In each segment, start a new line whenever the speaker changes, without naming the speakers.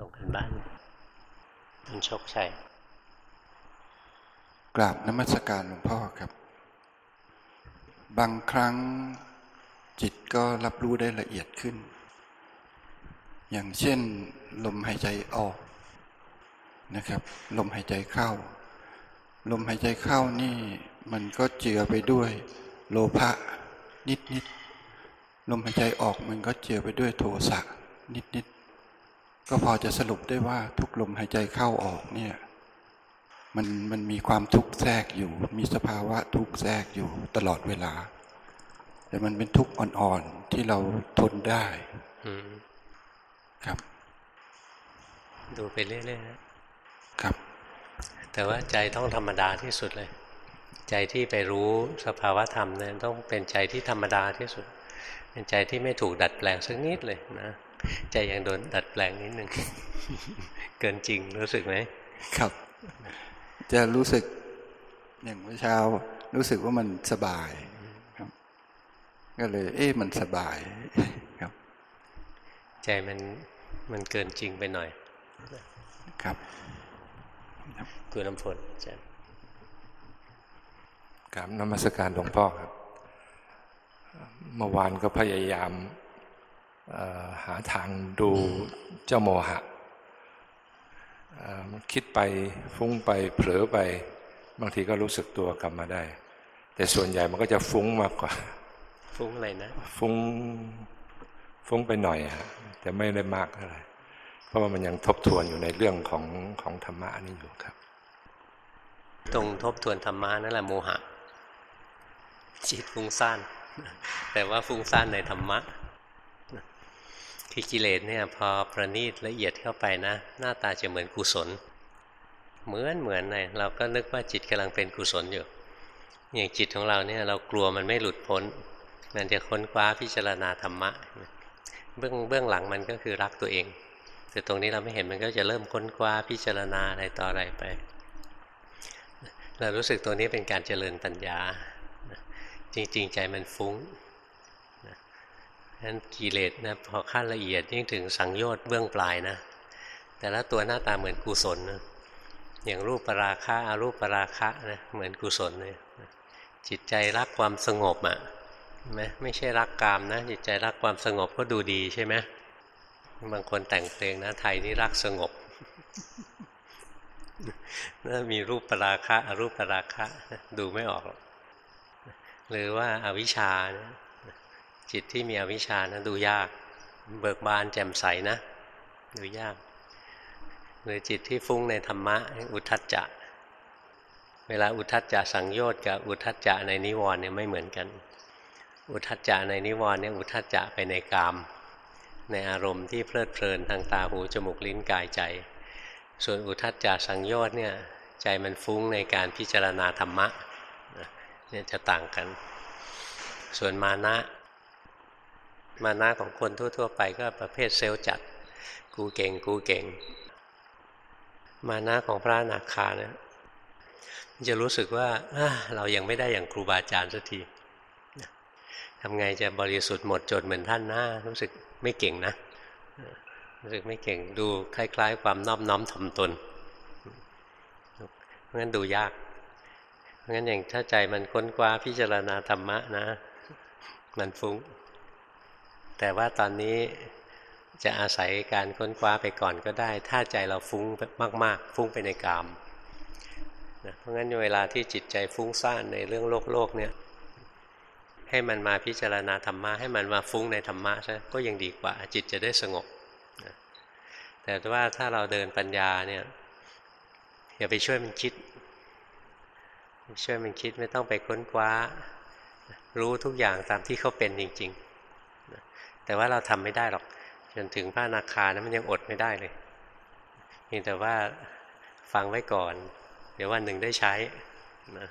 ลงกันบ้านคุณโชคชัย
กราบนมัสการหลวงพ่อครับ บางครั้งจิตก็รับรู้ได้ละเอียดขึ้น อย่างเช่น ลมหายใจออกนะครับ ลมหายใจเข้า ลมหายใจเข้านี่ มันก็เจือไปด้วย โลภะนิดนิดลมหายใจออกมันก็เจือไปด้วยโทสะนิดนิด ก็พอจะสรุปได้ว่าทุกลมหายใจเข้าออกเนี่ย มันมันมีความทุกข์แทรกอยู่ มีสภาวะทุกข์แทรกอยู่ตลอดเวลา แต่มันเป็นทุกข์อ่อนๆที่เราทนได้ครับ
ดูไปเรื่อยๆ
ครับ
แต่ว่าใจต้องธรรมดาที่สุดเลย ใจที่ไปรู้สภาวะธรรมเนี่ยต้องเป็นใจที่ธรรมดาที่สุด เป็นใจที่ไม่ถูกดัดแปลงสักนิดเลยนะ ใจยังโดนดัดแปลงนิดหนึ่งเกินจริงรู้สึกไหม
ครับ จะรู้สึกอย่างเมื่อเช้า รู้สึกว่ามันสบายครับ ก็เลย เอ๊ะมันสบายครับ
ใจมันมันเกินจริงไปหน่อย
ครับ
คุณน้ำฝนใช่
ครับนมัสการหลวงพ่อครับ เมื่อวานก็พยายาม หาทางดูเจ้าโมหะคิดไปฟุ้งไปเผลอไป บางทีก็รู้สึกตัวกลับมาได้ แต่ส่วนใหญ่มันก็จะฟุ้งมากกว่า
ฟุ้งอะไรนะ
ฟุ้งฟุ้งไปหน่อยฮะแต่ไม่ได้มากเท่าไหร่เพราะว่ามันยังทบทวนอยู่ในเรื่องของของธรรมะนี่อยู่ครับ
ตรงทบทวนธรรมะนั่นแหละโมหะจิตฟุ้งซ่านแต่ว่าฟุ้งซ่านในธรรมะ คือกิเลสเนี่ยพอประณีตละเอียดเข้าไปนะ หน้าตาจะเหมือนกุศล เหมือนเหมือนเลยเราก็นึกว่าจิตกำลังเป็นกุศลอยู่อย่างจิตของเราเนี่ยเรากลัวมันไม่หลุดพ้น มันจะค้นคว้าพิจารณาธรรมะเบื้องเบื้องหลังมันก็คือรักตัวเอง แต่ตรงนี้เราไม่เห็นมันก็จะเริ่มค้นคว้าพิจารณาอะไรต่ออะไรไป เรารู้สึกตัวนี้เป็นการเจริญปัญญา จริง ๆ ใจมันฟุ้ง นั้นกิเลสนะพอขั้นละเอียดยิ่งถึงสังโยชน์เบื้องปลายนะ แต่ละตัวหน้าตาเหมือนกุศลนะอย่างรูปปราคะอารูปปราคะนะเหมือนกุศลเลยจิตใจรักความสงบอะ่ะไหมไม่ใช่รักกามนะ จิตใจรักความสงบก็ดูดีใช่ไหมบางคนแต่งเพลงนะ ไทยนี่รักสงบน่ามีรูปปราคะอรูปปราคะ ดูไม่ออกหรือว่าอาวิชชานี่ย จิตที่มีอวิชชานะดูยาก เบิกบานแจ่มใสนะ ดูยากหรือจิตที่ฟุ้งในธรรมะ อุทัจจะ เวลาอุทัจจะสังโยชน์กับอุทัจจะในนิวรณ์เนี่ยไม่เหมือนกัน อุทัจจะในนิวรณ์เนี่ยอุทัจจะไปในกาม ในอารมณ์ที่เพลิดเพลินทางตาหูจมูกลิ้นกายใจ ส่วนอุทัจจะสังโยชน์เนี่ยใจมันฟุ้งในการพิจารณาธรรมะเนี่ยจะต่างกัน ส่วนมานะ มานะของคนทั่ว ๆ ไปก็ประเภทเซลล์จัด กูเก่งกูเก่ง มานะของพระนาคาเนี่ยจะรู้สึกว่าเรายังไม่ได้อย่างครูบาอาจารย์สักทีทำไงจะบริสุทธิ์หมดจดเหมือนท่านนะรู้สึกไม่เก่งนะรู้สึกไม่เก่งดูคล้าย ๆ ความนอบน้อมถ่อมตนเพราะงั้นดูยากเพราะงั้นอย่างถ้าใจมันค้นคว้าพิจารณาธรรมะนะ มันฟุง้ง แต่ว่าตอนนี้จะอาศัยการค้นคว้าไปก่อนก็ได้ ถ้าใจเราฟุ้งมาก ๆ ฟุ้งไปในกามนะเพราะงั้นเวลาที่จิตใจฟุ้งซ่านในเรื่องโลกโลกเนี่ย ให้มันมาพิจารณาธรรมะให้มันมาฟุ้งในธรรมะใช่ก็ยังดีกว่า จิตจะได้สงบนะแต่ว่าถ้าเราเดินปัญญาเนี่ยอย่าไปช่วยมันคิด ช่วยมันคิดไม่ต้องไปค้นคว้า รู้ทุกอย่างตามที่เขาเป็นจริง ๆ แต่ว่าเราทำไม่ได้หรอก จนถึงพระนาคานะมันยังอดไม่ได้เลยเพียงแต่ว่าฟังไว้ก่อน เดี๋ยววันหนึ่งได้ใช้นะ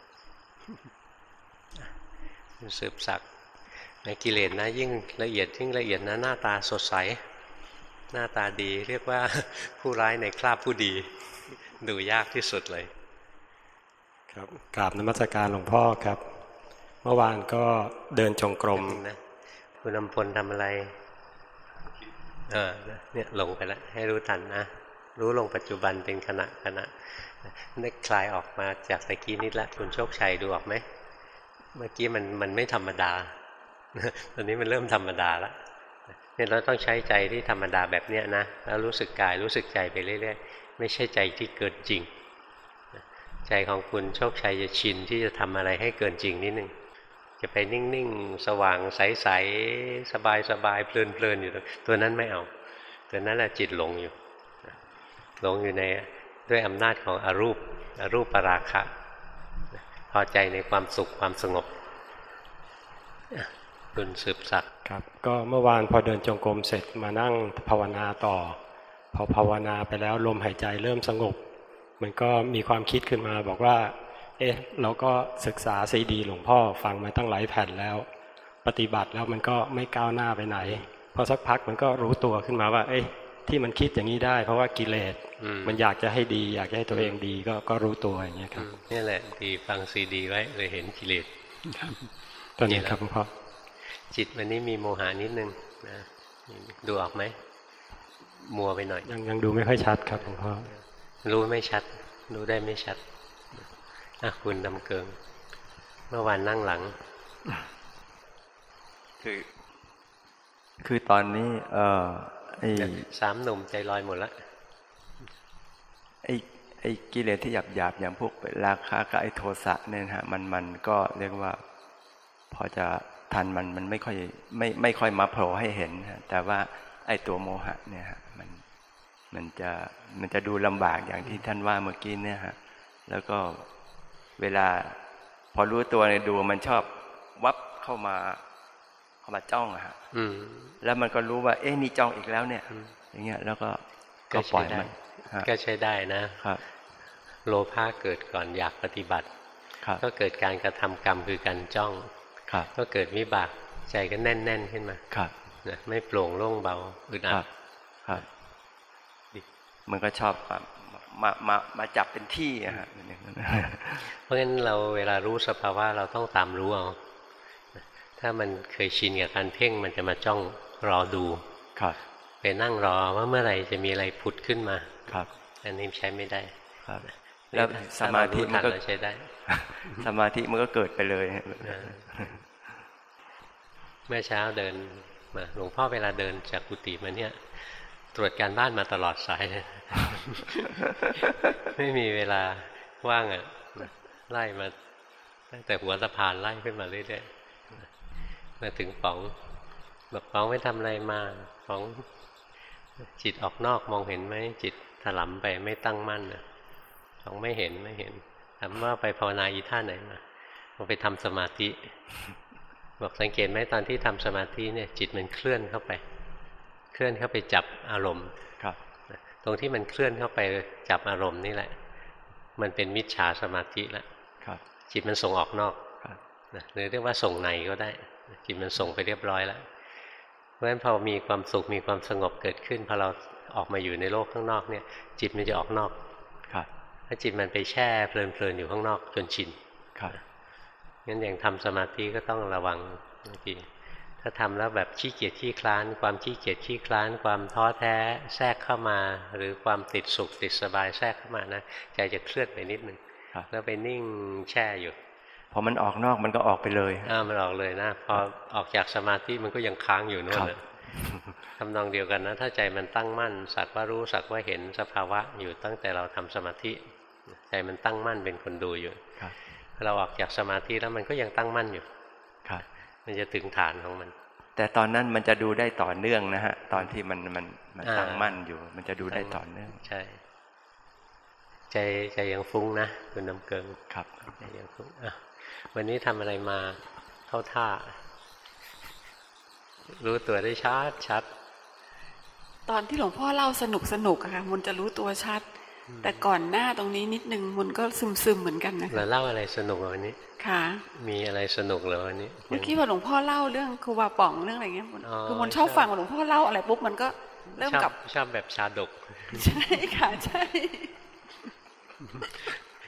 สืบสักในกิเลสนะยิ่งละเอียดยิ่งละเอียดนะหน้าตาสดใส หน้าตาดี เรียกว่าผู้ร้ายในคราบผู้ดี ดูยากที่สุดเลย
ครับกราบนมัสการหลวงพ่อครับ เมื่อวานก็เดินจงกรม
นะ คุณนำพลทำอะไร เออเนี่ยหลงไปแล้วให้รู้ทันนะ รู้ลงปัจจุบันเป็นขณะขณะนึกคลายออกมาจากตะกี้นิดละคุณโชคชัยดูออกไหม เมื่อกี้มันมันไม่ธรรมดา ตอนนี้มันเริ่มธรรมดาล้วเนี่ยเราต้องใช้ใจที่ธรรมดาแบบเนี้ยนะ แล้วรู้สึกกายรู้สึกใจไปเรื่อยๆ ไม่ใช่ใจที่เกินจริง ใจของคุณโชคชัยจะชินที่จะทำอะไรให้เกินจริงนิดนึง จะไปนิ่งๆ สว่างใสๆสบายๆเพลินๆอยู่ตัวนั้นไม่เอา ตัวนั้นแหละจิตหลงอยู่หลงอยู่ในด้วยอำนาจของอรูปอรูปปราคะพอใจในความสุขความสงบคุณสืบสัก
ครับ ก็เมื่อวานพอเดินจงกรมเสร็จมานั่งภาวนาต่อ พอภาวนาไปแล้วลมหายใจเริ่มสงบ มันก็มีความคิดขึ้นมาบอกว่า เอ๊ะเราก็ศึกษาซีดีหลวงพ่อฟังมาตั้งหลายแผ่นแล้ว ปฏิบัติแล้วมันก็ไม่ก้าวหน้าไปไหนพอสักพักมันก็รู้ตัวขึ้นมาว่า เอ๊ะที่มันคิดอย่างนี้ได้ เพราะว่ากิเลส
อืม
มันอยากจะให้ดี อยากจะให้ตัวเองดีก็ก็รู้ตัวอย่างเงี้ยครับ
นี่แหละดีฟังซีดีไว้เลยเห็นกิเลส
ตอนนี้ครับหลวงพ่อ
จิตวันนี้มีโมหานิดนึงนะดูออกไหมมัวไปหน่อย
ยังยังดูไม่ค่อยชัดครับหลวงพ่อ
รู้ไม่ชัด รู้ได้ไม่ชัด อะคุณดำเกิง เมื่อวานนั่งหลัง
คือ คือตอนนี้ เออไอ
สามหนุ่มใจลอยหมดละ
ไอไอกิเลสที่หยาบหยาบๆอย่างพวกราคะกับไอโทสะเนี่ยนะฮะ มันมันก็เรียกว่า พอจะทันมันมันไม่ค่อยไม่ไม่ค่อยมาโผล่ให้เห็นฮะแต่ว่าไอตัวโมหะ เนี่ยฮะมันมันจะมันจะดูลำบากอย่างที่ท่านว่าเมื่อกี้เนี่ยฮะแล้วก็ เวลา พอรู้ตัวเนี่ยดูมันชอบวับเข้ามาเข้ามาจ้องอะฮะ
อืม
แล้วมันก็รู้ว่า เอ๊ะนี่จ้องอีกแล้วเนี่ย อย่างเงี้ย แล้วก็
ก็
ก็ปล่อย
ใช้ได้
มันฮะ
ก็ใช้ได้นะ
ครับ
โลภะเกิดก่อนอยากปฏิบัติ
ครับ
ก็เกิดการกระทำกรรมคือการจ้อง
ครับ
ก็เกิดวิบากใจก็แน่น ๆ ขึ้นมา
ครับ
นะไม่โปร่งโล่งเบาอึด
ค
อั
รั
ด
บครับมันก็ชอบ มามามามาจับเป็นที่อะฮะ
เพราะฉะนั้นเราเวลารู้สภาวะเราต้องตามรู้เอาถ้ามันเคยชินกับการเพ่งมันจะมาจ้องรอดู
ครับ
ไปนั่งรอว่าเมื่อไหร่จะมีอะไรผุดขึ้นมา
ครับ
อันนี้ใช้ไม่ได้
ครับ แล้วสมาธิมันก็
ถ้าเรารู้ทัเราใช้ได้
สมาธิมันก็เกิดไปเลย
นะเมื่อเช้าเดินมาหลวงพ่อเวลาเดินจากกุฏิมาเนี่ย ตรวจการบ้านมาตลอดสายเลยไม่มีเวลาว่างอะไล่มาตั้งแต่หัวสะพานไล่ขึ้นมาเรื่อยๆมาถึงป๋องบอกป๋องไปทำอะไรมาป๋องจิตออกนอกมองเห็นไหมจิตถลำไปไม่ตั้งมั่นนะป๋องไม่เห็นไม่เห็นถามว่าไปภาวนาอีท่าไหนมาบอกไปทำสมาธิ บอกสังเกตไหมตอนที่ทำสมาธิเนี่ย จิตมันเคลื่อนเข้าไป เคลื่อนเข้าไปจับอารมณ์
ครับ
ตรงที่มันเคลื่อนเข้าไปจับอารมณ์นี่แหละ มันเป็นมิจฉาสมาธิแล้ว
ครับ
จิตมันส่งออกนอก
ครับ
นะหรือเรียกว่าส่งในก็ได้จิตมันส่งไปเรียบร้อยแล้ว เพราะฉะนั้นพอมีความสุขมีความสงบเกิดขึ้นพอเราออกมาอยู่ในโลกข้างนอกเนี่ย จิตมันจะออกนอก
ครับ
ถ้าจิตมันไปแช่เพลินๆอยู่ข้างนอกจนชิน
ครับ
งั้นอย่างทำสมาธิก็ต้องระวังบางที ถ้าทำแล้วแบบขี้เกียจขี้คลาน ความขี้เกียจขี้คลาน ความท้อแท้แทรกเข้ามา หรือความติดสุขติดสบายแทรกเข้ามานะใจจะเคลื่อนไปนิดนึง
ครับ
แล้วไปนิ่งแช่อยู่
พอมันออกนอกมันก็ออกไปเลย
อ้ามันออกเลยนะพอออกจากสมาธิมันก็ยังค้างอยู่นู่น
ครับ
น่ะทำนองเดียวกันนะ ถ้าใจมันตั้งมั่น สักว่ารู้สักว่าเห็นสภาวะอยู่ตั้งแต่เราทำสมาธิ ใจมันตั้งมั่นเป็นคนดูอยู่
ครับ
เราออกจากสมาธิแล้วมันก็ยังตั้งมั่นอยู่
ครับ
มันจะถึงฐานของมัน
แต่ตอนนั้นมันจะดูได้ต่อเนื่องนะฮะ ตอนที่มันมันมัน
อ่า
ตั้งมั่นอยู่ มันจะดูได้ต่อเนื่อง
ใช่ ใจใจยังฟุ้งนะคุณน้ำเกิง
ครับ
ใจยังฟุ้งอะวันนี้ทำอะไรมาเข้าท่า รู้ตัวได้ชัดชัด
ตอนที่หลวงพ่อเล่าสนุกสนุกอะค่ะมันจะรู้ตัวชัด แต่ก่อนหน้าตรงนี้นิดนึงมันก็ซึมซึมๆเหมือนกันนะ
เรา
คะ
เล่าอะไรสนุกเหรอวันนี้
ค่ะ
มีอะไรสนุกเหรอวันนี้
เมื่อกี้พอหลวงพ่อเล่าเรื่องครูบาป๋องเรื่องอะไรเงี้ยมัน
อ๋อ
คือมันชอบ
ใช่
ฟังหลวงพ่อเล่าอะไรปุ๊บมันก็เริ่ม
ชอบ
กลับ
ชอบแบบชาดก
ใช่ค่ะใช่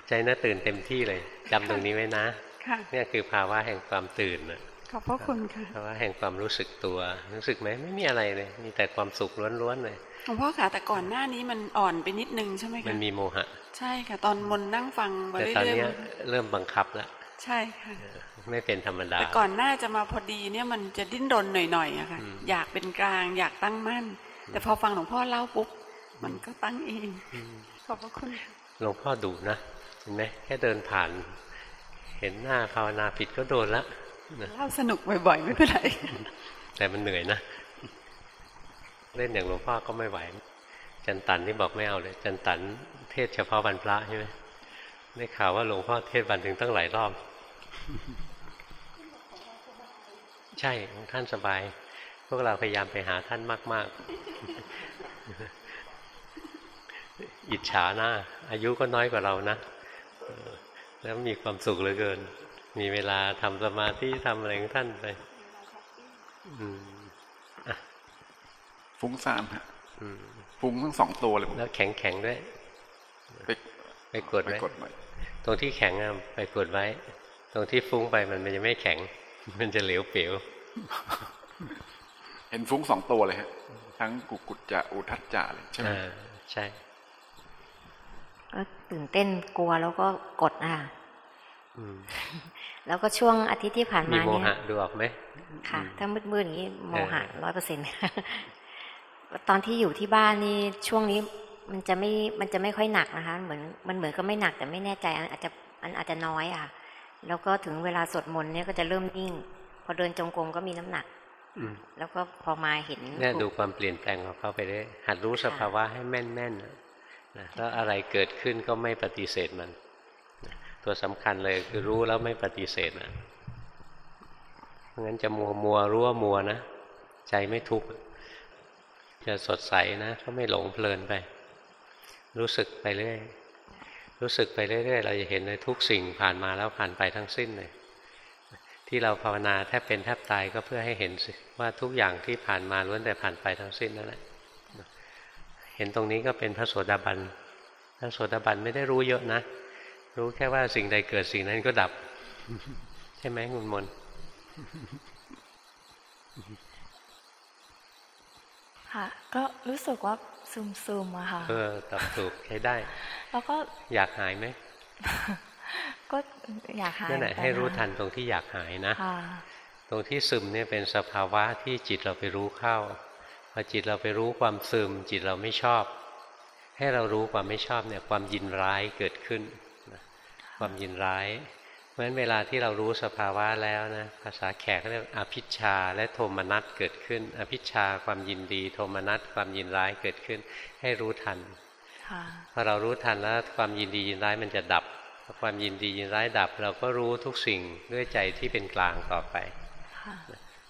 ใจน่าตื่นเต็มที่เลยจำตรงนี้ไว้นะ
ค่ะ
เนี่ยคือภาวะแห่งความตื่นน่ะ
ขอบพระคุณค่ะ
ภาวะแห่งความรู้สึกตัว รู้สึกไหมไม่มีอะไรเลย มีแต่ความสุขล้วนๆเลย
หลวงพ่อค่ะแต่ก่อนหน้านี้มันอ่อนไปนิดนึงใช่ไหม
มั
คะ
นมีโมหะ
ใช่ค่ะ ตอนมนนั่งฟังมา
แต่
เรื่
ตอน
อย
เนี้ยเริ่มบังคับแล้ว
ๆใช่ค่ะ
ไม่เป็นธรรมดา
แต่ก่อนหน้าจะมาพอดีเนี่ยมันจะดิ้นรนหน่อยๆอะค่ะ
อืม
อยากเป็นกลางอยากตั้งมั่น แต่พอฟังหลวงพ่อเล่าปุ๊บมันก็ตั้งเองขอบพระคุณค่ะ
หลวงพ่อดุนะเห็นไหมแค่เดินผ่าน เห็นหน้าภาวนาผิดก็โดนละนะ
เล่าสนุกบ่อยๆ ไม่เป็นไร
แต่มันเหนื่อยนะ เล่นอย่างหลวงพ่อก็ไม่ไหว จันตันที่บอกไม่เอาเลย จันตันเทศเฉพาะวันพระใช่ไหมได้ข่าวว่าหลวงพ่อเทศวันถึงตั้งหลายรอบ ใช่ของท่านสบาย พวกเราพยายามไปหาท่านมาก ๆ อิจฉาหน้า อายุก็น้อยกว่าเรานะเออแล้วมีความสุขเหลือเกิน มีเวลาทำสมาธิทำอะไรของท่านไปอืม
ฟุ้งซ่านฮะ
อืม
ฟุ้งทั้งสองตัวเลยผม
แล้วแข็งแข็งๆด้วย
ไป
ไปกด
ไป
ไว้
กดไว้
ตรงที่แข็งอะไปกดไว้ ตรงที่ฟุ้งไปมันมันจะไม่แข็ง มันจะเหลวเปลว
เห็นฟุ้งสองตัวเลยฮะ ทั้งกุกุจจะอุทัจจะเลยใช่ไหม
อ่าใช่
ก็ตื่นเต้นกลัวแล้วก็กดอะ
อืม
แล้วก็ช่วงอาทิตย์ที่ผ่าน
มี
มา
โม
เนี่ย
หะดูออกไหม
ค่ะ
อืม
ถ้ามืดๆอย่างนี้โมหะ
เออ
ร้อยเปอร์เซ็นต์ตอนที่อยู่ที่บ้านนี่ช่วงนี้มันจะไม่มันจะไม่ค่อยหนักนะคะ เหมือนมันเหมือนก็ไม่หนักแต่ไม่แน่ใจอันอาจจะมันอาจจะน้อยอะ แล้วก็ถึงเวลาสวดมนต์เนี่ยก็จะเริ่มนิ่ง พอเดินจงกรมก็มีน้ำหนัก
อืม
แล้วก็พอมาเห็น
เนี่ยดูความเปลี่ยนแปลงของเขาไปเรื่อยหัดรู้สภาวะให้แม่นๆนะนะแล้วอะไรเกิดขึ้นก็ไม่ปฏิเสธมันนะ ตัวสำคัญเลยคือรู้แล้วไม่ปฏิเสธนะงั้นจะมัวมัวรู้ว่ามัวนะ ใจไม่ทุกข์จะสดใสนะก็ไม่หลงเพลินไป รู้สึกไปเรื่อยรู้สึกไปเรื่อยๆเราจะเห็นเลยทุกสิ่งผ่านมาแล้วผ่านไปทั้งสิ้นเลยที่เราภาวนาแทบเป็นแทบตายก็เพื่อให้เห็นว่าทุกอย่างที่ผ่านมาล้วนแต่ผ่านไปทั้งสิ้นนั่นแหละเห็นตรงนี้ก็เป็นพระโสดาบันพระโสดาบันไม่ได้รู้เยอะนะ รู้แค่ว่าสิ่งใดเกิดสิ่งนั้นก็ดับ ใช่ไหมคุณมนต์
ค่ะ ก็รู้สึกว่าซึมซึมๆอะค่ะ
เออตอบถูกใช้ได้
แล้วก็
อยากหายไหม
ก็อยากหาย
นั่นแหละ
เมือกั
ให้รู้
ค่ะ
ทันตรงที่อยากหายนะ
ค่ะ
ตรงที่ซึมเนี่ยเป็นสภาวะที่จิตเราไปรู้เข้า พอจิตเราไปรู้ความซึม จิตเราไม่ชอบ ให้เรารู้ความไม่ชอบเนี่ยความยินร้ายเกิดขึ้นนะ ความยินร้าย เพราะฉะนั้นเวลาที่เรารู้สภาวะแล้วนะภาษาแขกเขาเรียกอภิชฌาและโทมนัสเกิดขึ้น อภิชฌาความยินดี โทมนัสความยินร้ายเกิดขึ้น ให้รู้ทัน
ค่ะ
พอเรารู้ทันแล้วความยินดียินร้ายมันจะดับพอความยินดียินร้ายดับ เราก็รู้ทุกสิ่งด้วยใจที่เป็นกลางต่อไป
ค่ะ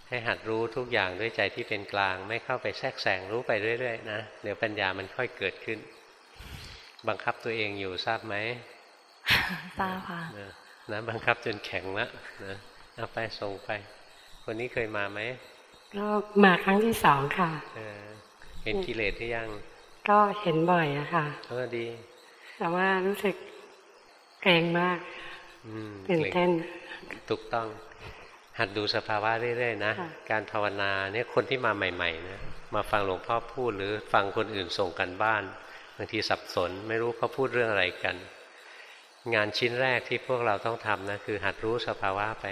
ให้หัดรู้ทุกอย่างด้วยใจที่เป็นกลาง ไม่เข้าไปแทรกแซงรู้ไปเรื่อยๆนะเดี๋ยวปัญญามันค่อยเกิดขึ้น บังคับตัวเองอยู่ทราบไหม
ทราบค่ะ
นะนะบังคับจนแข็งละนะเอาไปส่งไป คนนี้เคยมาไหม
ก็มาครั้งที่สองค่ะ
เออเห็นกิเลสหรือยัง
ก็เห็นบ่อยอะค่ะ
เออดี
แต่ว่ารู้สึกเกรงมาก
อืม
ตื่นเต้น
ถูกต้อง หัดดูสภาวะเรื่อยๆนะ
ค่ะ
การภาวนาเนี่ยคนที่มาใหม่ๆนะมาฟังหลวงพ่อพูดหรือฟังคนอื่นส่งกันบ้านบางทีสับสน ไม่รู้เขาพูดเรื่องอะไรกัน งานชิ้นแรกที่พวกเราต้องทำนะคือหัดรู้สภาวะไป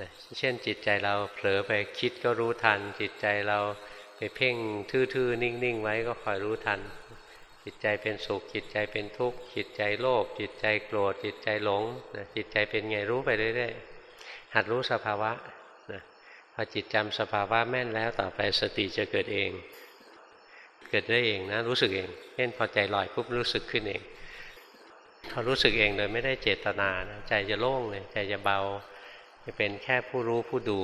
นะเช่นจิตใจเราเผลอไปคิดก็รู้ทัน จิตใจเราไปเพ่งทื่อๆนิ่งๆ ไว้ก็คอยรู้ทัน จิตใจเป็นสุข จิตใจเป็นทุกข์ จิตใจโลภจิตใจโกรธ จิตใจหลงนะจิตใจเป็นไงรู้ไปเรื่อยๆหัดรู้สภาวะนะพอจิตจำสภาวะแม่นแล้วต่อไปสติจะเกิดเอง เกิดได้เองนะรู้สึกเองเช่นพอใจลอยปุ๊บรู้สึกขึ้นเอง พอรู้สึกเองโดยไม่ได้เจตนานะใจจะโล่งเลยใจจะเบา จะเป็นแค่ผู้รู้ผู้ดู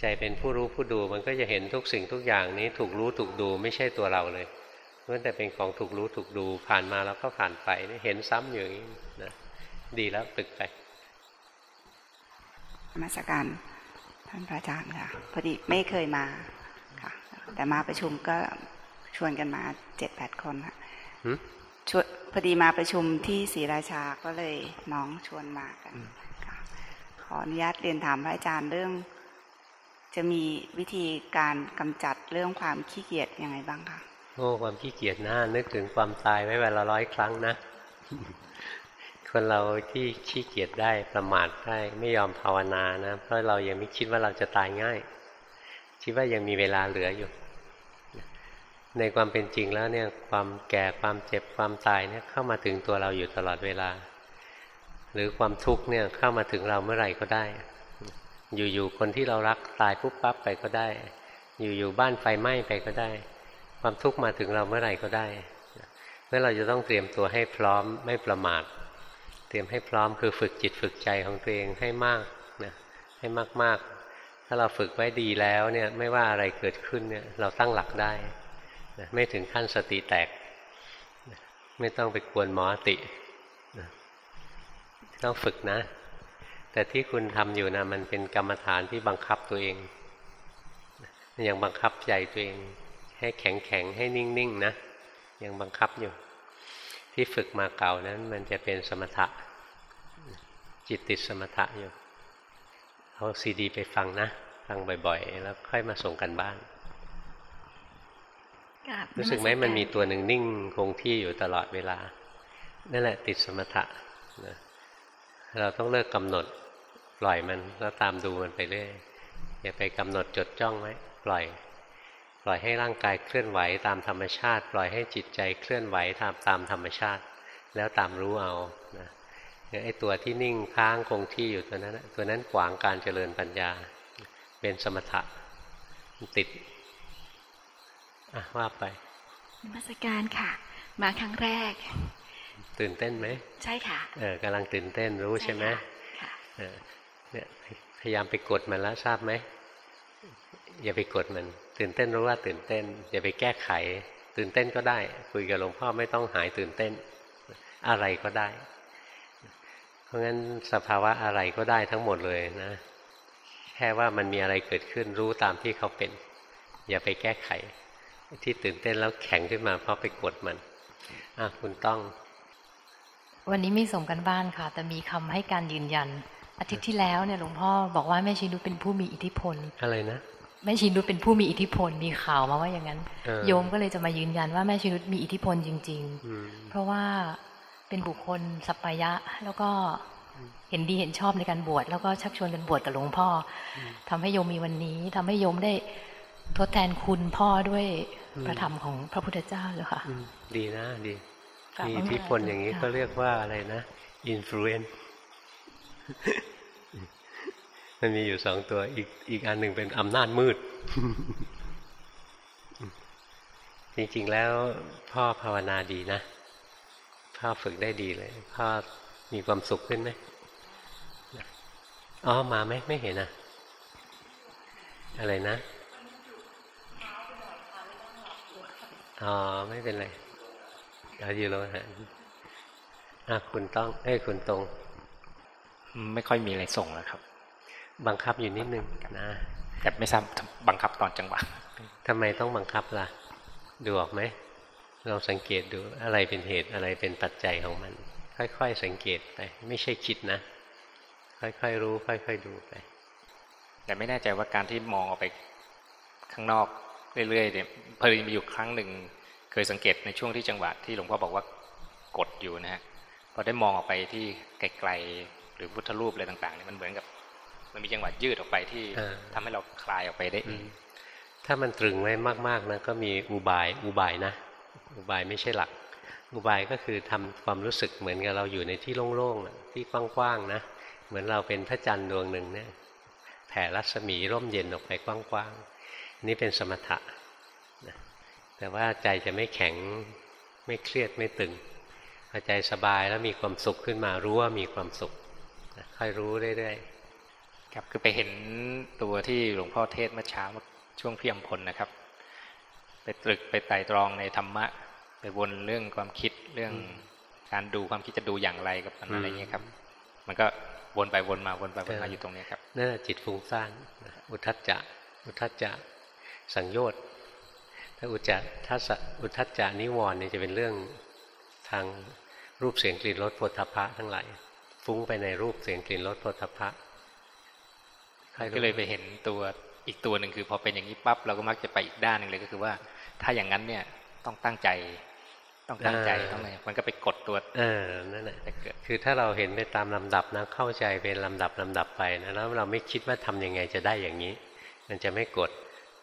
ใจเป็นผู้รู้ผู้ดู มันก็จะเห็นทุกสิ่งทุกอย่างนี้ถูกรู้ถูกดูไม่ใช่ตัวเราเลยล้วนแต่เป็นของถูกรู้ถูกดูผ่านมาแล้วก็ผ่านไปนี่เห็นซ้ำอยู่อย่างนี้นะดีแล้วฝึกไป
นมาสการท่านพระอาจารย์ค่ะพอดีไม่เคยมาค่ะ แต่มาประชุมก็ชวนกันมาเจ็ดแปดคนค่ะ
หึ
ชวนพอดีมาประชุมที่ศรีราชาก็เลยน้องชวนมากันค่ะออนุญาตเรียนถามพระอาจารย์เรื่อง จะมีวิธีการกำจัดเรื่องความขี้เกียจยังไงบ้างคะ
โอ้ความขี้เกียจนะนึกถึงความตายไว้เวลาร้อยครั้งนะคนเราที่ขี้เกียจได้ประมาทได้ไม่ยอมภาวนานะ เพราะเรายังไม่คิดว่าเราจะตายง่าย คิดว่ายังมีเวลาเหลืออยู่ ในความเป็นจริงแล้วเนี่ยความแก่ความเจ็บความตายเนี่ยเข้ามาถึงตัวเราอยู่ตลอดเวลา หรือความทุกข์เนี่ยเข้ามาถึงเราเมื่อไหร่ก็ได้ อยู่ๆคนที่เรารักตายปุ๊บปั๊บไปก็ได้ อยู่ๆบ้านไฟไหม้ไปก็ได้ ความทุกข์มาถึงเราเมื่อไหร่ก็ได้เมื่อเราจะต้องเตรียมตัวให้พร้อมไม่ประมาท เตรียมให้พร้อมคือฝึกจิตฝึกใจของตัวเองให้มากนะให้มากๆ ถ้าเราฝึกไว้ดีแล้วเนี่ยไม่ว่าอะไรเกิดขึ้นเนี่ยเราตั้งหลักได้ ไม่ถึงขั้นสติแตก ไม่ต้องไปกวนหมอติต้องฝึกนะ แต่ที่คุณทำอยู่นะมันเป็นกรรมฐานที่บังคับตัวเองยังบังคับใจตัวเอง ให้แข็งแข็งให้นิ่งๆนะยังบังคับอยู่ ที่ฝึกมาเก่านั้น มันจะเป็นสมถะ จิตติดสมถะอยู่เอาซีดี ไปฟังนะ ฟังบ่อยๆ แล้วค่อยมาส่งกันบ้าน รู้สึกไหมมันมีตัวหนึ่งนิ่งคงที่อยู่ตลอดเวลา นั่นแหละติดสมถะนะเราต้องเลิกกำหนดปล่อยมันแล้วตามดูมันไปเรื่อยอย่าไปกำหนดจดจ้องไว้ปล่อย ปล่อยให้ร่างกายเคลื่อนไหวตามธรรมชาติ ปล่อยให้จิตใจเคลื่อนไหวตามตามธรรมชาติ แล้วตามรู้เอานะไอ้ตัวที่นิ่งค้างคงที่อยู่ตัวนั้นตัวนั้นขวางการเจริญปัญญา เป็นสมถะติด อะว่าไป
นมัสการค่ะ มาครั้งแรก
ตื่นเต้นไหม
ใช่ค่ะ
เออกำลังตื่นเต้นรู้ใช่ไหมค่ะเนี่ยพยายามไปกดมันแล้วทราบไหม อย่าไปกดมัน ตื่นเต้นรู้ว่าตื่นเต้น อย่าไปแก้ไข ตื่นเต้นก็ได้ คุยกับหลวงพ่อไม่ต้องหายตื่นเต้น อะไรก็ได้ เพราะงั้นสภาวะอะไรก็ได้ทั้งหมดเลยนะ แค่ว่ามันมีอะไรเกิดขึ้นรู้ตามที่เขาเป็น อย่าไปแก้ไข ที่ตื่นเต้นแล้วแข็งขึ้นมาเพราะไปกดมันอะคุณต้อง
วันนี้ไม่ส่งกันบ้านค่ะ แต่มีคำให้การยืนยัน อาทิตย์ที่แล้วเนี่ยหลวงพ่อบอกว่าแม่ชีนุเป็นผู้มีอิทธิพล
อะไรนะ
แม่ชีนุเป็นผู้มีอิทธิพลมีข่าวมาว่าอย่างนั้น โยมก็เลยจะมายืนยันว่าแม่ชีนุมีอิทธิพลจริง ๆ เพราะว่าเป็นบุคคลสัปปายะแล้วก็เห็นดีเห็นชอบในการบวชแล้วก็ชักชวนกันบวชกับหลวงพ่อทำให้โยมมีวันนี้ทำให้โยมได้ ทดแทนคุณพ่อด้วยพระธรรมของพระพุทธเจ้าเลยค่ะ
ดีนะ ดีมีอิทธิพลอย่างนี้ก็เรียกว่าอะไรนะ influenceมันมีอยู่สองตัวอีกอีกอันหนึ่งเป็นอำนาจมืด จริงๆแล้วพ่อภาวนาดีนะ พ่อฝึกได้ดีเลย พ่อมีความสุขขึ้นไหมอ๋อมาไหมไม่เห็นอะ อะไรนะ อ๋อ ไม่เป็นไรเอาอยู่แล้วฮะอะคุณต้องเอ้คุณตรง
ไม่ค่อยมีอะไรส่งแล้วครับ
บังคับอยู่นิดนึงนะ
แต่ไม่ทราบบังคับตอนจังหวะ
ทำไมต้องบังคับล่ะ ดูออกไหมลองสังเกตดูอะไรเป็นเหตุอะไรเป็นปัจจัยของมัน ค่อยๆสังเกตไป ไม่ใช่คิดนะ ค่อยๆรู้ ค่อย ๆดูไป
แต่ไม่แน่ใจว่าการที่มองออกไปข้างนอก เรื่อยๆเนี่ยพอดีมีอยู่ครั้งหนึ่ง เคยสังเกตในช่วงที่จังหวะที่หลวงพ่อบอกว่ากดอยู่นะฮะพอได้มองออกไปที่ไกลๆหรือพุทธรูปอะไรต่างๆเนี่ยมันเหมือนกับ มันมีจังหวะยืดออกไปที่ทำให้เราคลายออกไปได้
ถ้ามันตรึงไว้มากๆนะก็มีอุบายอุบายนะ อุบายไม่ใช่หลัก อุบายก็คือทำความรู้สึกเหมือนกับเราอยู่ในที่โล่งๆที่กว้างๆนะเหมือนเราเป็นพระจันทร์ดวงหนึ่งเนี่ยแผ่รัศมีร่มเย็นออกไปกว้างๆ นี่เป็นสมถะนะแต่ว่าใจจะไม่แข็งไม่เครียดไม่ตึงพอใจสบายแล้วมีความสุขขึ้นมารู้ว่ามีความสุขค่อยรู้เรื่อย
ๆครับคือไปเห็นตัวที่หลวงพ่อเทศเมื่อเช้าช่วงเพียมพลนะครับ ไปตรึกไปไต่ตรองในธรรมะ ไปวนเรื่องความคิดเรื่องการดูความคิดจะดูอย่างไรกับอะไรเงี้ยครับ มันก็วนไปวนมาวนไปวนมาอยู่ตรงนี้ครับ
นั่นจิตฟุ้งซ่านอุทัจจะอุทัจจะ สังโยชน์ถ้าอุจจะทัศอุทัจจะนิวรณ์เนี่ยจะเป็นเรื่องทางรูปเสียงกลิ่นรสโผฏฐะทั้งหลายฟุ้งไปในรูปเสียงกลิ่นรสโผฏฐะ
ก็เลยไปเห็นตัวอีกตัวหนึ่งคือ พอเป็นอย่างนี้ปั๊บเราก็มักจะไปอีกด้านหนึ่งเลยก็คือว่า ถ้าอย่างนั้นเนี่ยต้องตั้งใจ ต้องตั้งใจต้องอะไรมันก็ไปกดตัว
เออนั่นแหละคือถ้าเราเห็นไปตามลำดับนะเข้าใจเป็นลำดับลำดับไปนะแล้วเราไม่คิดว่าทำยังไงจะได้อย่างนี้ มันจะไม่กด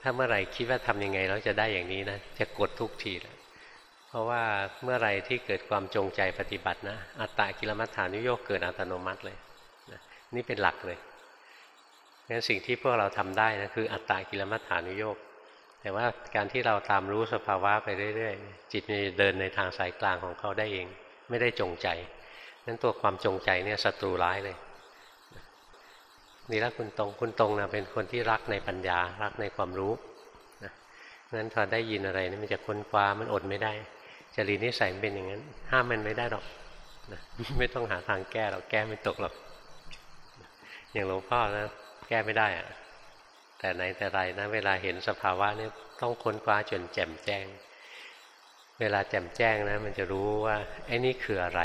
ถ้าเมื่อไหร่คิดว่าทำยังไงแล้วจะได้อย่างนี้นะจะกดทุกทีแหละเพราะว่าเมื่อไรที่เกิดความจงใจปฏิบัตินะ อัตตากิลมัฏฐานุโยกเกิดอัตโนมัติเลยนะนี่เป็นหลักเลยงั้นสิ่งที่พวกเราทำได้นะคืออัตตากิลมัฏฐานุโยกแต่ว่าการที่เราตามรู้สภาวะไปเรื่อยๆ จิตมันเดินในทางสายกลางของเขาได้เอง ไม่ได้จงใจนั้นตัวความจงใจเนี่ยศัตรูร้ายเลย นี่ละคุณตรงคุณตรงนะเป็นคนที่รักในปัญญารักในความรู้นะงั้นพอได้ยินอะไรนี่มันจะค้นคว้ามันอดไม่ได้จริตนิสัยมันเป็นอย่างนั้น ห้ามมันไม่ได้หรอกนะไม่ต้องหาทางแก้หรอกแก้ไม่ตกหรอกอย่างหลวงพ่อนะแก้ไม่ได้อะแต่ไหนแต่ไรนะ เวลาเห็นสภาวะนี่ต้องค้นคว้าจนแจ่มแจ้ง เวลาแจ่มแจ้งนะ มันจะรู้ว่าไอ้นี่คืออะไร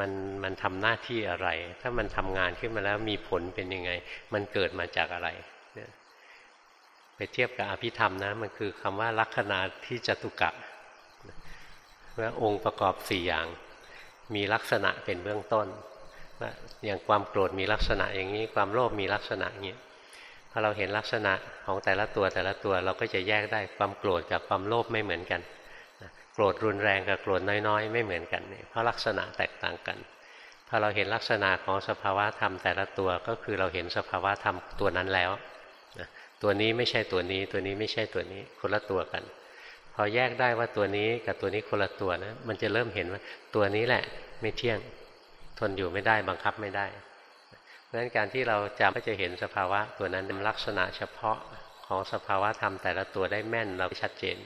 มันมันทำหน้าที่อะไร ถ้ามันทำงานขึ้นมาแล้วมีผลเป็นยังไง มันเกิดมาจากอะไรไปเทียบกับอภิธรรมนะ มันคือคำว่าลักษณะที่จตุกะว่าองค์ประกอบสี่อย่าง มีลักษณะเป็นเบื้องต้นอย่างความโกรธมีลักษณะอย่างนี้ ความโลภมีลักษณะอย่างนี้พอเราเห็นลักษณะของแต่ละตัวแต่ละตัวเราก็จะแยกได้ความโกรธกับความโลภไม่เหมือนกัน โกรธรุนแรงกับโกรธน้อยๆ ไม่เหมือนกันเพราะลักษณะแตกต่างกันพอเราเห็นลักษณะของสภาวะธรรมแต่ละตัวก็คือเราเห็นสภาวะธรรมตัวนั้นแล้วตัวนี้ไม่ใช่ตัวนี้ ตัวนี้ไม่ใช่ตัวนี้คนละตัวกัน พอแยกได้ว่าตัวนี้กับตัวนี้คนละตัวนะมันจะเริ่มเห็นว่าตัวนี้แหละไม่เที่ยงทนอยู่ไม่ได้บังคับไม่ได้ เพราะฉะนั้นการที่เราจำก็จะเห็นสภาวะตัวนั้นเป็นลักษณะเฉพาะของสภาวะธรรมแต่ละตัวได้แม่นเราชัดเจน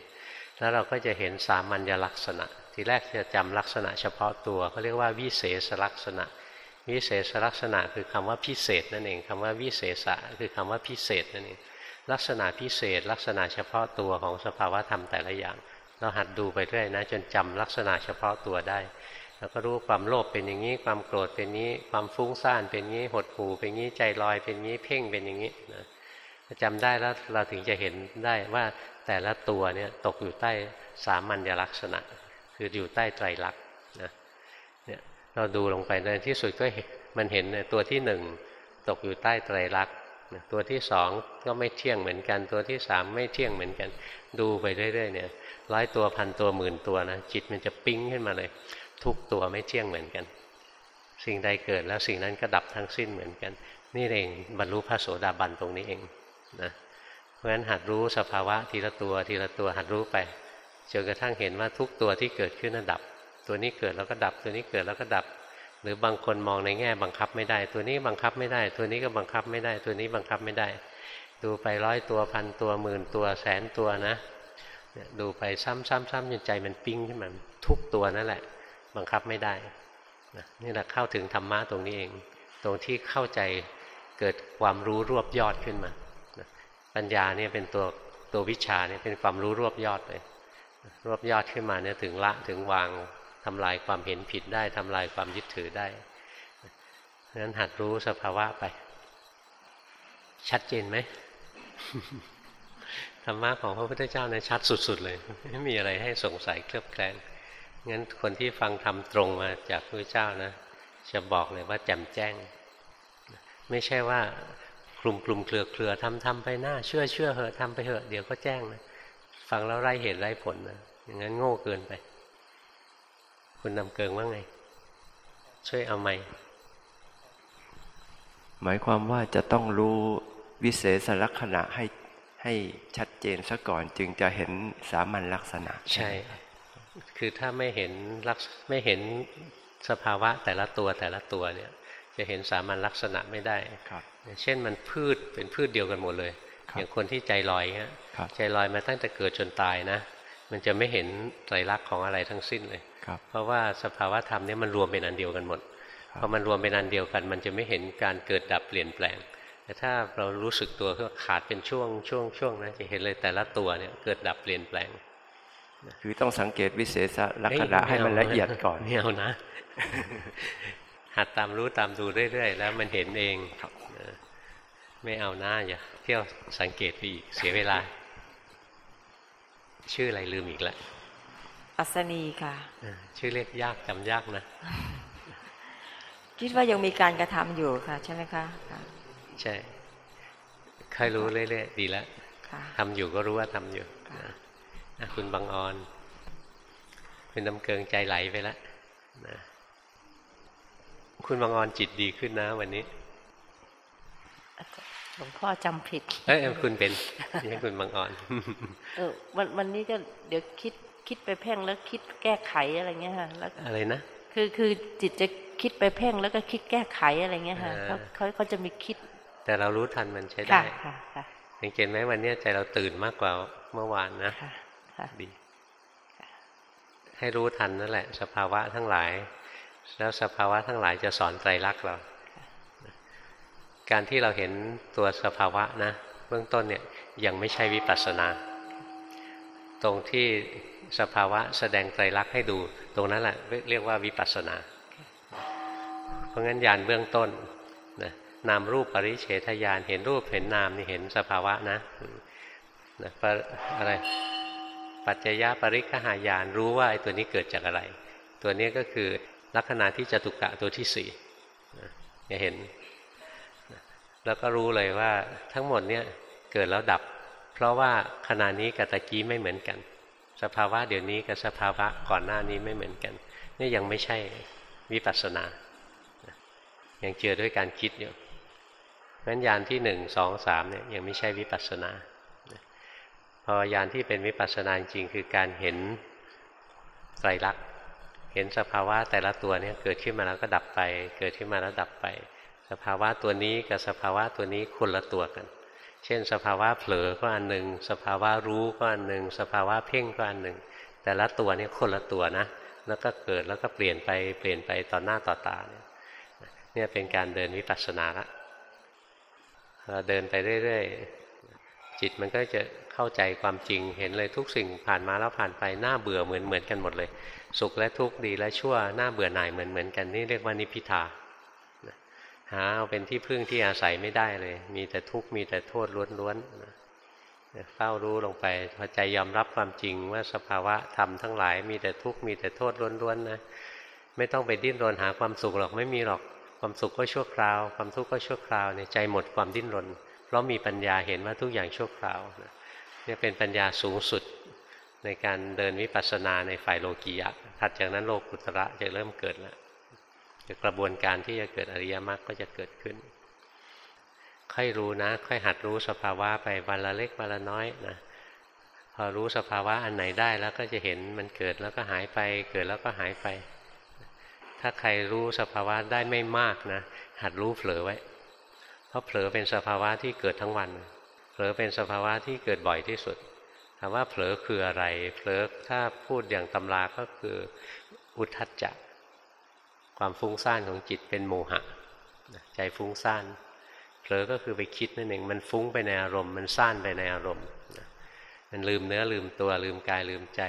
แล้วเราก็จะเห็นสามัญลักษณะ ทีแรกจะจำลักษณะเฉพาะตัวเขาเรียกว่าวิเศษลักษณะ วิเศษลักษณะคือคำว่าพิเศษนั่นเองคำว่าวิเศษะคือคำว่าพิเศษนั่นเองลักษณะพิเศษลักษณะเฉพาะตัวของสภาวะธรรมแต่ละอย่าง เราหัดดูไปเรื่อยนะ จนจำลักษณะเฉพาะตัวได้เราก็รู้ความโลภเป็นอย่างนี้ ความโกรธเป็นนี้ ความฟุ้งซ่านเป็นนี้ หดหู่เป็นนี้ ใจลอยเป็นนี้ เพ่งเป็นอย่างนี้นะจำได้แล้วเราถึงจะเห็นได้ว่า แต่ละตัวเนี่ยตกอยู่ใต้สามัญลักษณะ คืออยู่ใต้ไตรลักษณ์นะเนี่ยเราดูลงไปในที่สุดก็มันเห็นตัวที่หนึ่งตกอยู่ใต้ไตรลักษณ์ตัวที่สองก็ไม่เที่ยงเหมือนกัน ตัวที่สามไม่เที่ยงเหมือนกัน ดูไปเรื่อยๆเนี่ยร้อยตัวพันตัวหมื่นตัวนะจิตมันจะปิ้งขึ้นมาเลย ทุกตัวไม่เที่ยงเหมือนกัน สิ่งใดเกิดแล้วสิ่งนั้นก็ดับทั้งสิ้นเหมือนกัน นี่เองบรรลุพระโสดาบันตรงนี้เองนะ เพราะฉะนั้นหัดรู้สภาวะทีละตัวทีละตัวหัดรู้ไปจนกระทั่งเห็นว่าทุกตัวที่เกิดขึ้นนั้นดับ ตัวนี้เกิดแล้วก็ดับ ตัวนี้เกิดแล้วก็ดับ หรือบางคนมองในแง่บังคับไม่ได้ ตัวนี้บังคับไม่ได้ ตัวนี้ก็บังคับไม่ได้ ตัวนี้บังคับไม่ได้ ดูไปร้อยตัวพันตัวหมื่นตัวแสนตัวนะดูไปซ้ำๆๆจนใจมันปิ้งขึ้นมาทุกตัวนั่นแหละ บังคับไม่ได้นี่แหละเข้าถึงธรรมะตรงนี้เอง ตรงที่เข้าใจเกิดความรู้รวบยอดขึ้นมา ปัญญาเนี่ยเป็นตัวตัววิชาเนี่ยเป็นความรู้รวบยอดเลย รวบยอดขึ้นมาเนี่ยถึงละถึงวางทำลายความเห็นผิดได้ทำลายความยึดถือได้เพราะฉะนั้นหัดรู้สภาวะไป ชัดเจนไหมธรรมะของพระพุทธเจ้าเนี่ยชัดสุด ๆ เลย ไม่มีอะไรให้สงสัยเคลือบแคลงงั้นคนที่ฟังทำตรงมาจากพระเจ้านะ จะบอกเลยว่าแจ่มแจ้ง ไม่ใช่ว่า กลุ่มกลุ่มเครือเครือทำทำไปหน้า เชื่อเชื่อเหอะทำไปเหอะเดี๋ยวก็แจ้งนะฟังแล้วไร้เหตุไร้ผลนะอย่างนั้นโง่เกินไป คุณนำเกิงว่าไง ช่วยเอาไหม
หมายความว่าจะต้องรู้วิเศษลักษณะให้ให้ชัดเจนซะก่อนจึงจะเห็นสามัญลักษณะ
ใช่ คือถ้าไม่เห็นลักไม่เห็นสภาวะแต่ละตัวแต่ละตัวเนี่ย จะเห็นสามัญลักษณะไม่ได้ครับ เช่นมันพืชเป็นพืชเดียวกันหมดเลย อย่างคนที่ใจลอยฮะใจลอยมาตั้งแต่เกิดจนตายนะ มันจะไม่เห็นไตรลักษณ์ของอะไรทั้งสิ้นเลย เพราะว่าสภาวะธรรมเนี่ยมันรวมเป็นอันเดียวกันหมดพอมันรวมเป็นอันเดียวกัน มันจะไม่เห็นการเกิดดับเปลี่ยนแปลง แต่ถ้าเรารู้สึกตัวก็ขาดเป็นช่วงช่วงช่วงนะจะเห็นเลยแต่ละตัวเนี่ยเกิดดับเปลี่ยนแปลง
คือต้องสังเกตวิเศษลักษณะให้มันละเอียดก่อน
ไม่เอานะ หัดตามรู้ตามดูเรื่อย ๆ แล้วมันเห็นเองไม่เอาหน้าอย่าเที่ยวสังเกตไปอีกเสียเวลา ชื่ออะไรลืมอีกแล้ว
อัศนีค่ะ
ชื่อเรียกยากจำยากนะ
คิดว่ายังมีการกระทำอยู่ค่ะ ใช่ไหมคะ
ใช่ค่อยรู้เรื่อยๆดีแล้วทำอยู่ก็รู้ว่าทำอยู่คุณบางออนเป็นน้ำเกิงใจไหลไปแล้วนะ คุณบางออนจิตดีขึ้นนะ วันนี้
หลวงพ่อจำผิด
เอ้ยคุณเป็นนี่คุณบางออน
เออ วันวันนี้ก็เดี๋ยวคิดคิดไปเพ่งแล้วคิดแก้ไขอะไรเงี้ยค่ะแล้ว
อะไรนะ
คือคือจิตจะคิดไปเพ่งแล้วก็คิดแก้ไขอะไรเงี้ยค่ะเขาเขาเขาจะมีคิด
แต่เรารู้ทันมันใช้ได้ค่ะค่ะสังเกตไหมวันนี้ใจเราตื่นมากกว่าเมื่อวานนะดีให้รู้ทันนั่นแหละ สภาวะทั้งหลาย แล้วสภาวะทั้งหลายจะสอนไตรลักษณ์เรา การที่เราเห็นตัวสภาวะนะเบื้องต้นเนี่ยยังไม่ใช่วิปัสสนา ตรงที่สภาวะแสดงไตรลักษณ์ให้ดู ตรงนั้นแหละเรียกว่าวิปัสสนา เพราะงั้นญาณเบื้องต้นนะนามรูปปริเฉทญาณเห็นรูปเห็นนามนี่เห็นสภาวะนะนะอะไรปัจจยปริคหายานรู้ว่าไอ้ตัวนี้เกิดจากอะไร ตัวนี้ก็คือ ลักษณะที่จตุกะตัวที่สี่จะเห็น แล้วก็รู้เลยว่าทั้งหมดเนี่ยเกิดแล้วดับ เพราะว่าขณะนี้กับตะกี้ไม่เหมือนกัน สภาวะเดี๋ยวนี้กับสภาวะก่อนหน้านี้ไม่เหมือนกัน นี่ยังไม่ใช่วิปัสสนา ยังเจอด้วยการคิดอยู่งั้นยานที่หนึ่งสองสามเนี่ยยังไม่ใช่วิปัสสนาพอยานที่เป็นวิปัสสนาจริงคือการเห็นไตรลักษณ์ เห็นสภาวะแต่ละตัวเนี่ยเกิดขึ้นมาแล้วก็ดับไป เกิดขึ้นมาแล้วดับไป สภาวะตัวนี้กับสภาวะตัวนี้คนละตัวกัน เช่น สภาวะเผลอก็อันหนึ่ง สภาวะรู้ก็อันหนึ่ง สภาวะเพ่งก็อันหนึ่ง แต่ละตัวเนี่ยคนละตัวนะ แล้วก็เกิดแล้วก็เปลี่ยนไป เปลี่ยนไปต่อหน้าต่อตา เนี่ยเป็นการเดินวิปัสสนาละเราเดินไปเรื่อยๆ จิตมันก็จะเข้าใจความจริง เห็นเลยทุกสิ่งผ่านมาแล้วผ่านไป หน้าเบื่อเหมือนเหมือนกันหมดเลย สุขและทุกข์ดีและชั่วหน้าเบื่อหน่ายเหมือนเหมือนกันนี่เรียกว่านิพิทาหาเอาเป็นที่พึ่งที่อาศัยไม่ได้เลย มีแต่ทุกข์มีแต่โทษล้วนๆเฝ้ารู้ลงไปพอใจยอมรับความจริงว่าสภาวะธรรมทั้งหลาย มีแต่ทุกข์มีแต่โทษล้วนๆนะไม่ต้องไปดิ้นรนหาความสุขหรอกไม่มีหรอกความสุขก็ชั่วคราว ความทุกข์ก็ชั่วคราวเนี่ยใจหมดความดิ้นรน เพราะมีปัญญาเห็นว่าทุกอย่างชั่วคราวนะนี่เป็นปัญญาสูงสุด ในการเดินวิปัสสนาในฝ่ายโลกียะถัดจากนั้นโลกุตระจะเริ่มเกิดแล้วกระบวนการที่จะเกิดอริยมรรคก็จะเกิดขึ้น ค่อยรู้นะ ค่อยหัดรู้สภาวะไปวันละเล็กวันละน้อยนะพอรู้สภาวะอันไหนได้แล้วก็จะเห็นมันเกิดแล้วก็หายไป เกิดแล้วก็หายไป ถ้าใครรู้สภาวะได้ไม่มากนะ หัดรู้เผลอไว้ เพราะเผลอเป็นสภาวะที่เกิดทั้งวัน เผลอเป็นสภาวะที่เกิดบ่อยที่สุด ถามว่าเผลอคืออะไร เผลอถ้าพูดอย่างตำราก็คืออุทัจจะความฟุ้งซ่านของจิตเป็นโมหะ ใจฟุ้งซ่านเผลอก็คือไปคิดนั่นเองมันฟุ้งไปในอารมณ์มันซ่านไปในอารมณ์มันลืมเนื้อลืมตัวลืมกายลืมใจ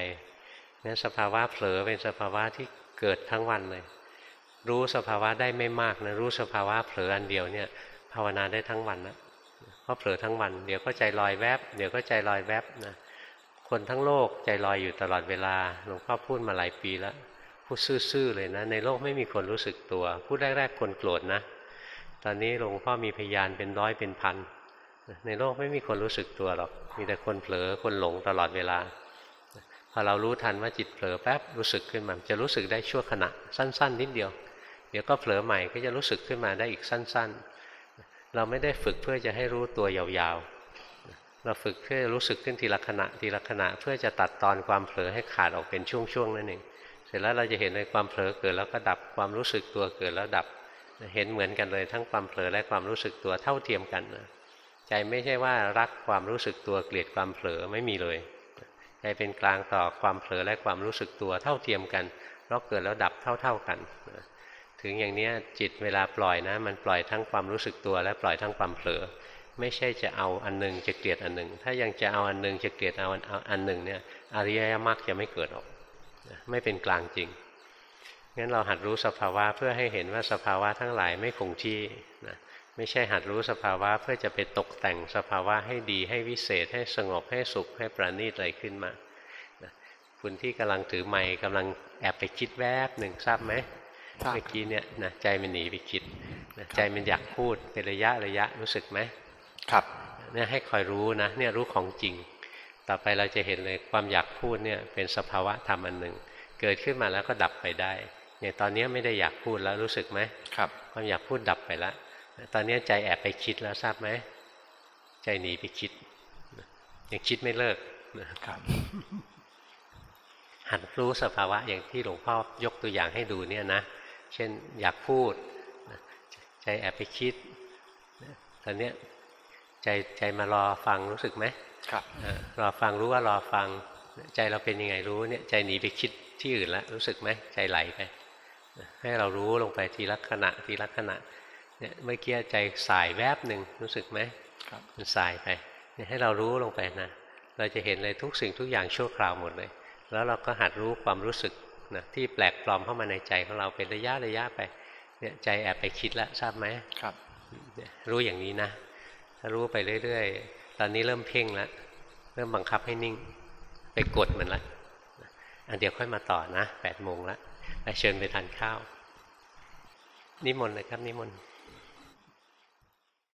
นั้นสภาวะเผลอเป็นสภาวะที่เกิดทั้งวันเลย รู้สภาวะได้ไม่มากนะรู้สภาวะเผลออันเดียวเนี่ย ภาวนาได้ทั้งวันนะเพราะเผลอทั้งวัน เดี๋ยวก็ใจลอยแวบ เดี๋ยวก็ใจลอยแวบนะ คนทั้งโลกใจลอยอยู่ตลอดเวลาหลวงพ่อพูดมาหลายปีแล้วพูดซื่อๆเลยนะ ในโลกไม่มีคนรู้สึกตัว พูดแรกๆคนโกรธนะ ตอนนี้หลวงพ่อมีพยานเป็นร้อยเป็นพันในโลกไม่มีคนรู้สึกตัวหรอกมีแต่คนเผลอคนหลงตลอดเวลาพอเรารู้ทันว่าจิตเผลอแป๊บรู้สึกขึ้นมาจะรู้สึกได้ชั่วขณะสั้น ๆ นิดเดียว เดี๋ยวก็เผลอใหม่ก็จะรู้สึกขึ้นมาได้อีกสั้น ๆ เราไม่ได้ฝึกเพื่อจะให้รู้ตัวยาวๆ เราฝึกเพื่อรู้สึกขึ้นทีละขณะทีละขณะเพื่อจะตัดตอนความเผลอให้ขาดออกเป็นช่วงๆนั่นเองเสร็จแล้วเราจะเห็นในความเผลอเกิดแล้วก็ดับความรู้สึกตัวเกิดแล้วดับเห็นเหมือนกันเลยทั้งความเผลอและความรู้สึกตัวเท่าเทียมกันนะใจไม่ใช่ว่ารักความรู้สึกตัวเกลียดความเผลอไม่มีเลยใจเป็นกลางต่อความเผลอและความรู้สึกตัวเท่าเทียมกันเราเกิดแล้วดับเท่า ๆกันถึงอย่างนี้จิตเวลาปล่อยนะ มันปล่อยทั้งความรู้สึกตัวและปล่อยทั้งความเผลอ ไม่ใช่จะเอาอันหนึ่งจะเกลียดอันหนึ่ง ถ้ายังจะเอาอันหนึ่งจะเกลียดเอาอันหนึ่งเนี่ยอริยมรรคจะไม่เกิดออกไม่เป็นกลางจริงงั้นเราหัดรู้สภาวะเพื่อให้เห็นว่าสภาวะทั้งหลายไม่คงที่นะไม่ใช่หัดรู้สภาวะเพื่อจะไปตกแต่งสภาวะให้ดีให้วิเศษ ให้สงบให้สุขให้ประณีตอะไรขึ้นมาคุณที่กำลังถือไม้กำลังแอบไปคิดแวบหนึ่งทราบไหมเมื่อกี้เนี่ยนะใจมันหนีไปคิดนะใจมันอยากพูดเป็นระยะระยะรู้สึกไหม
ครับ
เนี่ยให้คอยรู้นะเนี่ยรู้ของจริง ต่อไปเราจะเห็นเลยความอยากพูดเนี่ยเป็นสภาวะธรรมอันหนึ่ง เกิดขึ้นมาแล้วก็ดับไปได้อย่างตอนนี้ไม่ได้อยากพูดแล้วรู้สึกไหม
ครับ
ความอยากพูดดับไปแล้วตอนนี้ใจแอบไปคิดแล้วทราบไหมใจหนีไปคิดยังคิดไม่เลิก
ครับ
หัดรู้สภาวะอย่างที่หลวงพ่อยกตัวอย่างให้ดูเนี่ยนะ เช่นอยากพูด ใจแอบไปคิดตอนนี้ ใจใจมารอฟังรู้สึกไหม
ครับ
รอฟังรู้ว่ารอฟัง ใจเราเป็นยังไงรู้เนี่ยใจหนีไปคิดที่อื่นแล้วรู้สึกไหมใจไหลไปให้เรารู้ลงไปทีละขณะทีละขณะเนี่ยเมื่อกี้ใจสายแวบหนึ่งรู้สึกไหมมันสายไปเนี่ยให้เรารู้ลงไปนะเราจะเห็นเลยทุกสิ่งทุกอย่างชั่วคราวหมดเลย แล้วเราก็หัดรู้ความรู้สึกนะที่แปลกปลอมเข้ามาในใจของเราเป็นระยะระยะไปเนี่ยใจแอบไปคิดแล้วทราบไหม
ครับ
รู้อย่างนี้นะถ้า รู้ไปเรื่อยๆ ตอนนี้เริ่มเพ่งแล้วเริ่มบังคับให้นิ่ง ไปกดมันละอันเดี๋ยวค่อยมาต่อนะแปดโมงละเชิญไปทานข้าว นิมนต์เลยครับนิมนต์